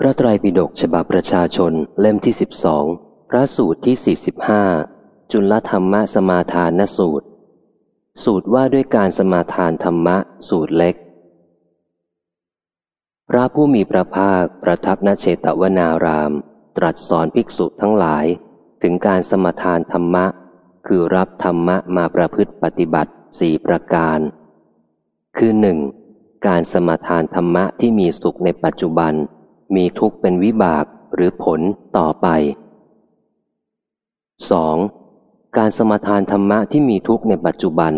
พระไตรปิฎกฉบับประชาชนเล่มที่สิบสองพระสูตรที่สี่สิบห้าจุลธรรมะสมาทานสูตร สูตรว่าด้วยการสมาทานธรรมะสูตรเล็ก พระผู้มีพระภาคประทับณเชตวนาราม ตรัสสอนภิกษุทั้งหลาย ถึงการสมาทานธรรมะ คือรับธรรมะมาประพฤติปฏิบัติสี่ประการ คือหนึ่งการสมาทานธรรมะที่มีสุขในปัจจุบัน มีทุกข์เป็นวิบากหรือผลต่อไป 2. การสมทานธรรมะที่มีทุกข์ในปัจจุบัน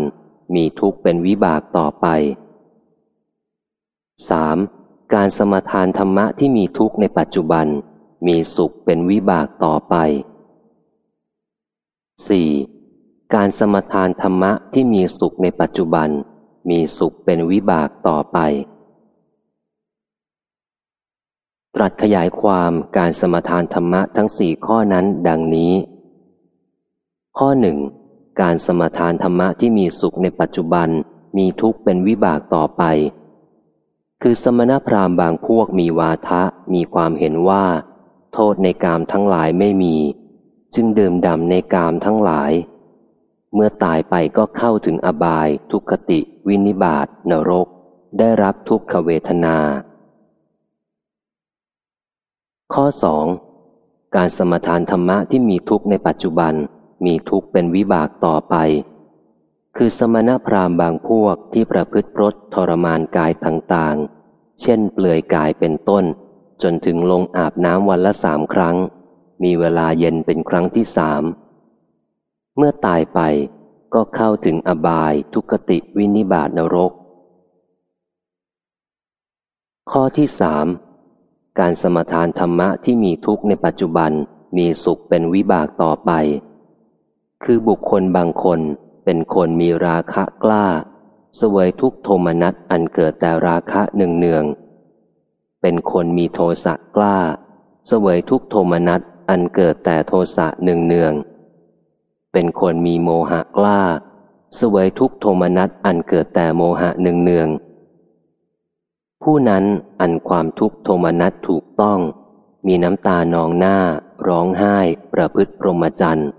มีทุกข์เป็นวิบากต่อไป 3. การสมทานธรรมะที่มีทุกข์ในปัจจุบัน มีสุขเป็นวิบากต่อไป 4. การสมทานธรรมะที่มีสุขในปัจจุบัน มีสุขเป็นวิบากต่อไป ตรัสขยายความการสมทานธรรมะทั้งสี่ข้อนั้นดังนี้ ข้อหนึ่งการสมทานธรรมะที่มีสุขในปัจจุบันมีทุกข์เป็นวิบากต่อไป คือสมณพราหมณ์บางพวกมีวาทะมีความเห็นว่า โทษในกามทั้งหลายไม่มี จึงดื่มด่ำในกามทั้งหลาย เมื่อตายไปก็เข้าถึงอบาย ทุกขติ วินิบาตนรก ได้รับทุกขเวทนา ข้อสองการสมทานธรรมะที่มีทุกข์ในปัจจุบัน มีทุกข์เป็นวิบากต่อไป คือสมณพราหมณ์บางพวกที่ประพฤติพรตทรมานกายต่างๆ เช่นเปลือยกายเป็นต้น จนถึงลงอาบน้ำวันละสามครั้ง มีเวลาเย็นเป็นครั้งที่สาม เมื่อตายไปก็เข้าถึงอบายทุกติวินิบาตนรก ข้อที่สาม การสมทานธรรมะที่มีทุกข์ในปัจจุบันมีสุขเป็นวิบากต่อไป คือบุคคลบางคนเป็นคนมีราคะกล้า สวยทุกโทมนัสอันเกิดแต่ราคะหนึ่งเนือง เป็นคนมีโทสะกล้า สวยทุกโทมนัสอันเกิดแต่โทสะหนึ่งเนือง เป็นคนมีโมหะกล้า สวยทุกโทมนัสอันเกิดแต่โมหะเนืองเนือง ผู้นั้นอันความทุกโทมนัสถูกต้อง มีน้ำตานองหน้า ร้องไห้ ประพฤติพรหมจรรย์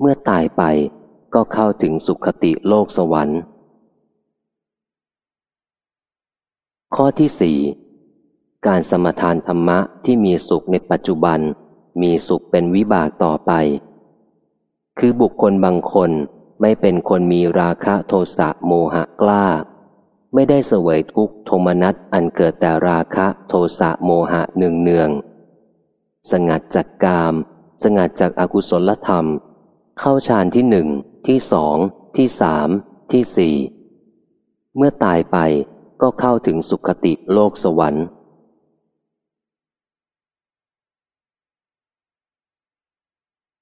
เมื่อตายไปก็เข้าถึงสุขติโลกสวรรค์ ข้อที่สี่การสมทานธรรมะที่มีสุขในปัจจุบัน มีสุขเป็นวิบากต่อไป คือบุคคลบางคนไม่เป็นคนมีราคะโทสะโมหะกล้า ไม่ได้เสวยทุกโทมนัสอันเกิดแต่ราคะโทสะโมหะเนืองเนือง สงัดจากกาม สงัดจากอากุศลธรรม เข้าฌานที่หนึ่งที่สองที่สามที่สี่เมื่อตายไปก็เข้าถึงสุขติโลกสวรรค์